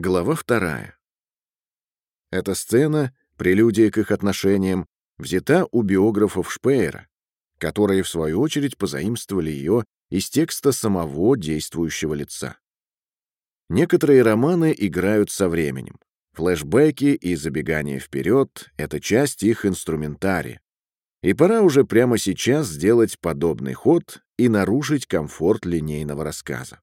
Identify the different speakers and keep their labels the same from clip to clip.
Speaker 1: Глава вторая. Эта сцена, прелюдия к их отношениям, взята у биографов Шпеера, которые, в свою очередь, позаимствовали ее из текста самого действующего лица. Некоторые романы играют со временем. Флэшбэки и забегание вперед — это часть их инструментария. И пора уже прямо сейчас сделать подобный ход и нарушить комфорт линейного рассказа.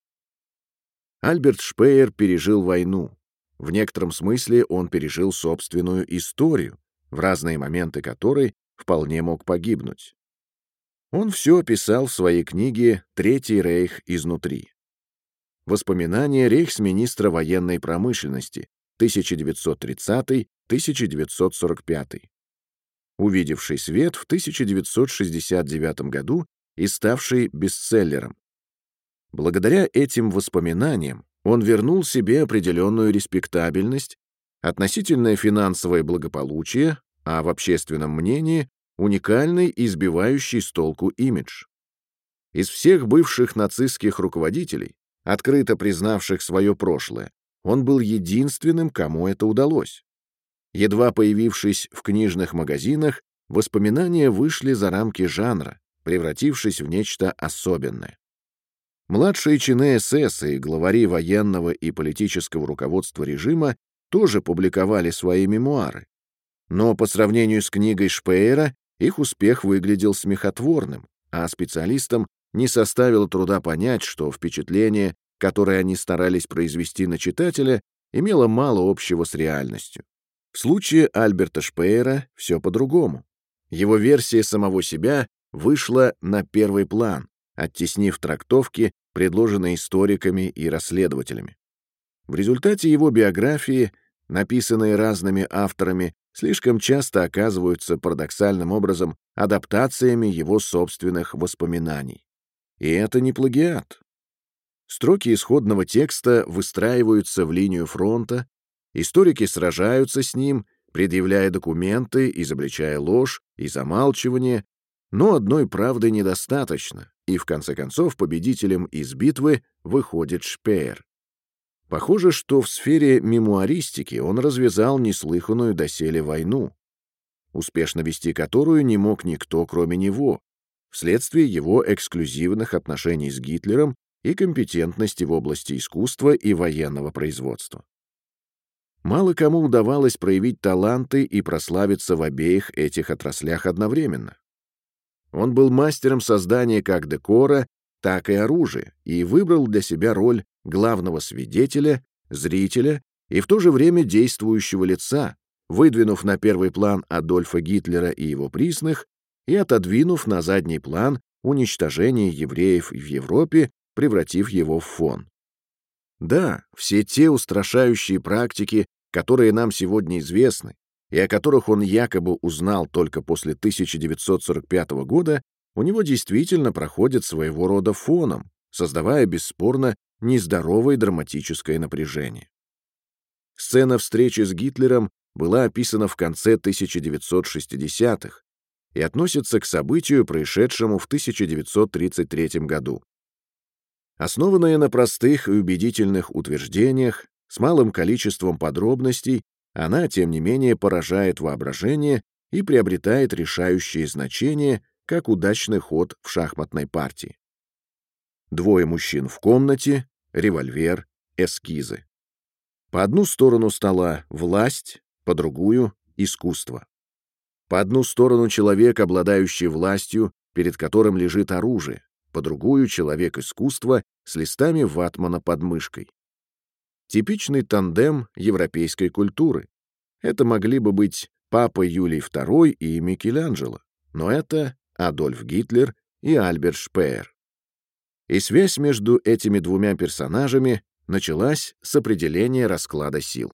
Speaker 1: Альберт Шпеер пережил войну. В некотором смысле он пережил собственную историю, в разные моменты которой вполне мог погибнуть. Он все описал в своей книге «Третий рейх изнутри». Воспоминания рейхсминистра военной промышленности 1930-1945, увидевший свет в 1969 году и ставший бестселлером. Благодаря этим воспоминаниям он вернул себе определенную респектабельность, относительное финансовое благополучие, а в общественном мнении уникальный и сбивающий с толку имидж. Из всех бывших нацистских руководителей, открыто признавших свое прошлое, он был единственным, кому это удалось. Едва появившись в книжных магазинах, воспоминания вышли за рамки жанра, превратившись в нечто особенное. Младшие чины СС и главари военного и политического руководства режима тоже публиковали свои мемуары. Но по сравнению с книгой Шпеера их успех выглядел смехотворным, а специалистам не составило труда понять, что впечатление, которое они старались произвести на читателя, имело мало общего с реальностью. В случае Альберта Шпеера все по-другому. Его версия самого себя вышла на первый план, оттеснив трактовки, предложенные историками и расследователями. В результате его биографии, написанные разными авторами, слишком часто оказываются парадоксальным образом адаптациями его собственных воспоминаний. И это не плагиат. Строки исходного текста выстраиваются в линию фронта, историки сражаются с ним, предъявляя документы, изобличая ложь и замалчивание, но одной правды недостаточно, и в конце концов победителем из битвы выходит Шпеер. Похоже, что в сфере мемуаристики он развязал неслыханную доселе войну, успешно вести которую не мог никто, кроме него, вследствие его эксклюзивных отношений с Гитлером и компетентности в области искусства и военного производства. Мало кому удавалось проявить таланты и прославиться в обеих этих отраслях одновременно. Он был мастером создания как декора, так и оружия и выбрал для себя роль главного свидетеля, зрителя и в то же время действующего лица, выдвинув на первый план Адольфа Гитлера и его присных и отодвинув на задний план уничтожение евреев в Европе, превратив его в фон. Да, все те устрашающие практики, которые нам сегодня известны, и о которых он якобы узнал только после 1945 года, у него действительно проходят своего рода фоном, создавая бесспорно нездоровое драматическое напряжение. Сцена встречи с Гитлером была описана в конце 1960-х и относится к событию, происшедшему в 1933 году. Основанная на простых и убедительных утверждениях, с малым количеством подробностей, она, тем не менее, поражает воображение и приобретает решающее значение как удачный ход в шахматной партии. Двое мужчин в комнате, револьвер, эскизы. По одну сторону стола — власть, по другую — искусство. По одну сторону человек, обладающий властью, перед которым лежит оружие, по другую — человек искусства с листами ватмана под мышкой. Типичный тандем европейской культуры. Это могли бы быть папа Юлий II и Микеланджело, но это Адольф Гитлер и Альберт Шпеер. И связь между этими двумя персонажами началась с определения расклада сил.